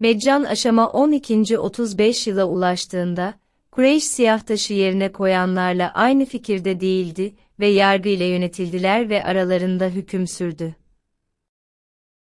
Meccan aşama 12. 35 yıla ulaştığında, Kureyş siyahtaşı yerine koyanlarla aynı fikirde değildi ve yargı ile yönetildiler ve aralarında hüküm sürdü.